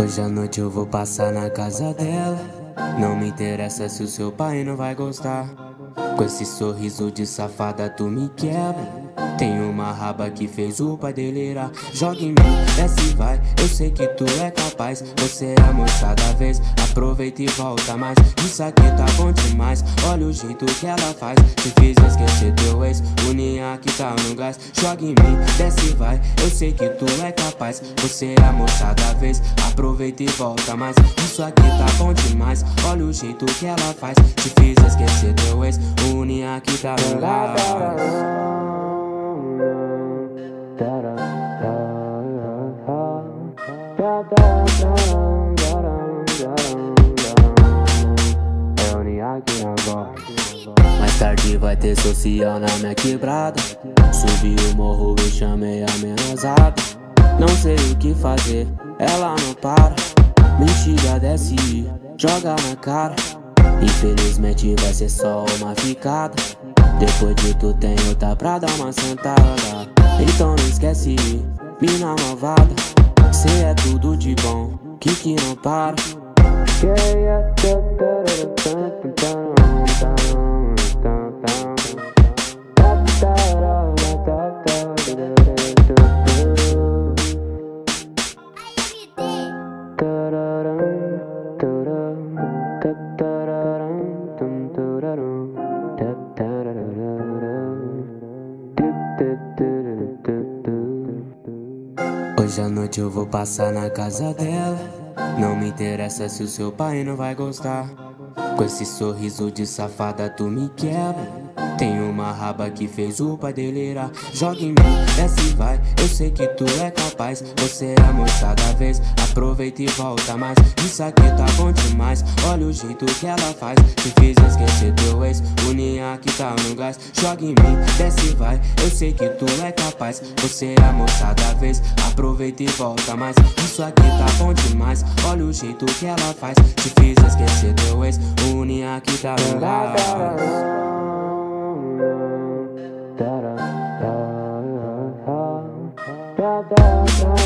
Hoje à noite eu vou passar na casa dela. Não me interessa se o seu pai não vai gostar. Com esse sorriso de safada tu me quebra. Tem uma raba que fez o pai delirar. Joga em mim, desce e vai. Eu sei que tu é capaz. Você é a moça da vez. Aproveita e volta mais. Isso aqui tá bom demais. Olha o jeito que ela faz. Te fiz esquecer teu ex. Unia que tá no gás. Joga em mim, desce e vai. Eu sei que tu é capaz. Você é a moça da vez. Aproveita e volta mais. Isso aqui tá bom demais. Olha o jeito que ela faz. Te fiz esquecer teu ex. Unia que tá no gás. Mais tarde vai ter social na minha quebrada. Subi o morro e chamei a menazada. Não sei o que fazer, ela não para. Mentira desce joga na cara. Infelizmente vai ser só uma ficada. Depois de tu tem outra pra dar uma sentada. Então não esquece, mina malvada. Cê é tudo de bom, que que não para. Hoje à noite eu vou passar na casa dela. Não me interessa se o seu pai não vai gostar. Com esse sorriso de safada tu me quebra. Tem uma raba que fez o pai delirar. Joga em mim, desce e vai. Eu sei que tu é capaz. Você é a moça da vez. Aproveita e volta mais. Isso aqui tá bom demais. Olha o jeito que ela faz. Te fiz esquecer teu ex. Unia que tá no gás. Joga em mim, desce e vai. Eu sei que tu é capaz. Você é a moça da vez. Aproveita e volta mais. Isso aqui tá bom demais. Olha o jeito que ela faz. Te fiz esquecer teu ex. Unia que tá no gás. da da.